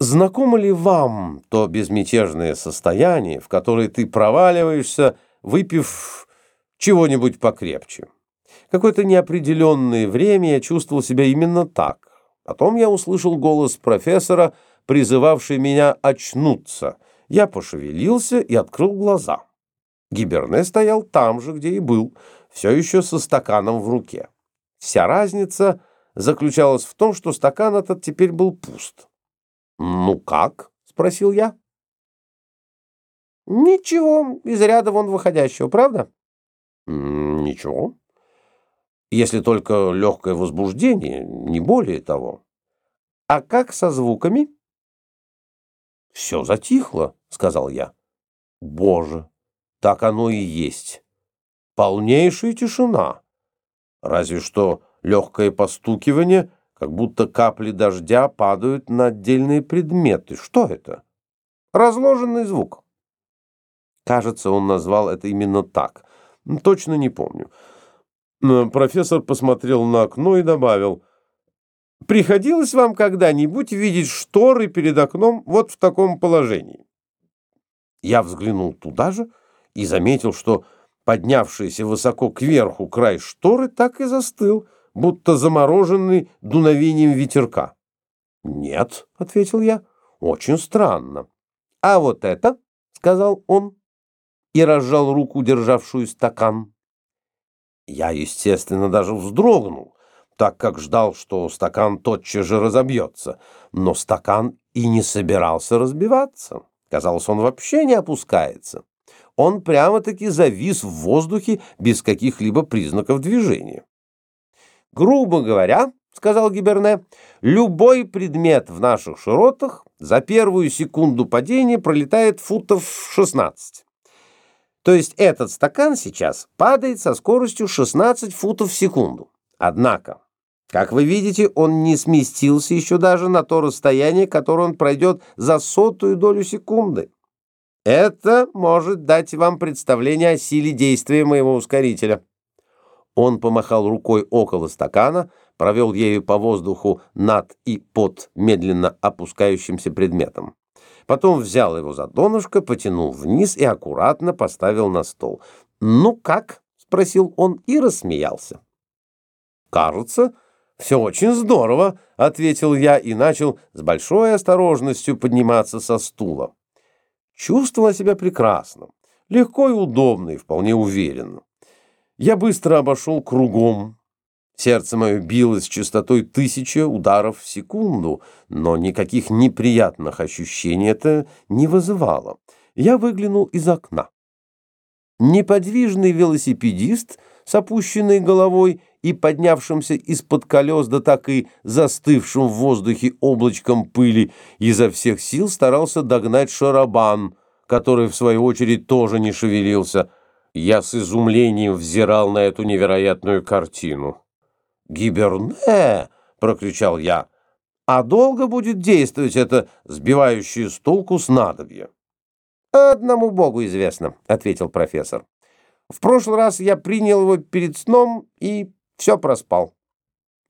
Знакомо ли вам то безмятежное состояние, в которое ты проваливаешься, выпив чего-нибудь покрепче? Какое-то неопределенное время я чувствовал себя именно так. Потом я услышал голос профессора, призывавший меня очнуться. Я пошевелился и открыл глаза. Гиберне стоял там же, где и был, все еще со стаканом в руке. Вся разница заключалась в том, что стакан этот теперь был пуст. «Ну как?» — спросил я. «Ничего, из ряда вон выходящего, правда?» «Ничего. Если только легкое возбуждение, не более того». «А как со звуками?» «Все затихло», — сказал я. «Боже, так оно и есть. Полнейшая тишина. Разве что легкое постукивание — как будто капли дождя падают на отдельные предметы. Что это? Разложенный звук. Кажется, он назвал это именно так. Точно не помню. Профессор посмотрел на окно и добавил, «Приходилось вам когда-нибудь видеть шторы перед окном вот в таком положении?» Я взглянул туда же и заметил, что поднявшийся высоко кверху край шторы так и застыл, будто замороженный дуновением ветерка. «Нет», — ответил я, — «очень странно». «А вот это?» — сказал он и разжал руку, державшую стакан. Я, естественно, даже вздрогнул, так как ждал, что стакан тотчас же разобьется. Но стакан и не собирался разбиваться. Казалось, он вообще не опускается. Он прямо-таки завис в воздухе без каких-либо признаков движения. Грубо говоря, сказал Гиберне, любой предмет в наших широтах за первую секунду падения пролетает футов 16. То есть этот стакан сейчас падает со скоростью 16 футов в секунду. Однако, как вы видите, он не сместился еще даже на то расстояние, которое он пройдет за сотую долю секунды. Это может дать вам представление о силе действия моего ускорителя. Он помахал рукой около стакана, провел ею по воздуху над и под медленно опускающимся предметом. Потом взял его за донышко, потянул вниз и аккуратно поставил на стол. «Ну как?» — спросил он и рассмеялся. «Кажется, все очень здорово», — ответил я и начал с большой осторожностью подниматься со стула. Чувствовал себя прекрасно, легко и удобно и вполне уверенно. Я быстро обошел кругом. Сердце мое билось с частотой тысячи ударов в секунду, но никаких неприятных ощущений это не вызывало. Я выглянул из окна. Неподвижный велосипедист с опущенной головой и поднявшимся из-под колес, да так и застывшим в воздухе облачком пыли, изо всех сил старался догнать шарабан, который, в свою очередь, тоже не шевелился — я с изумлением взирал на эту невероятную картину. «Гиберне!» — прокричал я. «А долго будет действовать это сбивающее с толку снадобье?» «Одному богу известно», — ответил профессор. «В прошлый раз я принял его перед сном и все проспал.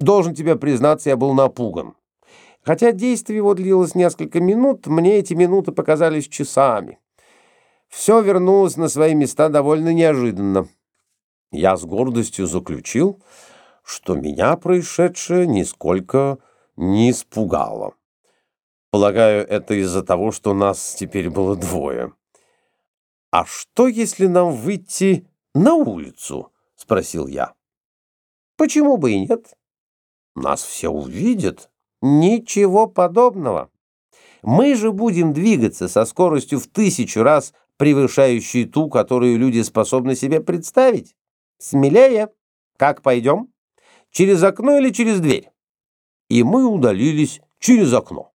Должен тебе признаться, я был напуган. Хотя действие его длилось несколько минут, мне эти минуты показались часами все вернулось на свои места довольно неожиданно. Я с гордостью заключил, что меня происшедшее нисколько не испугало. Полагаю, это из-за того, что нас теперь было двое. «А что, если нам выйти на улицу?» — спросил я. «Почему бы и нет? Нас все увидят. Ничего подобного. Мы же будем двигаться со скоростью в тысячу раз превышающей ту, которую люди способны себе представить. Смелее. Как пойдем? Через окно или через дверь? И мы удалились через окно.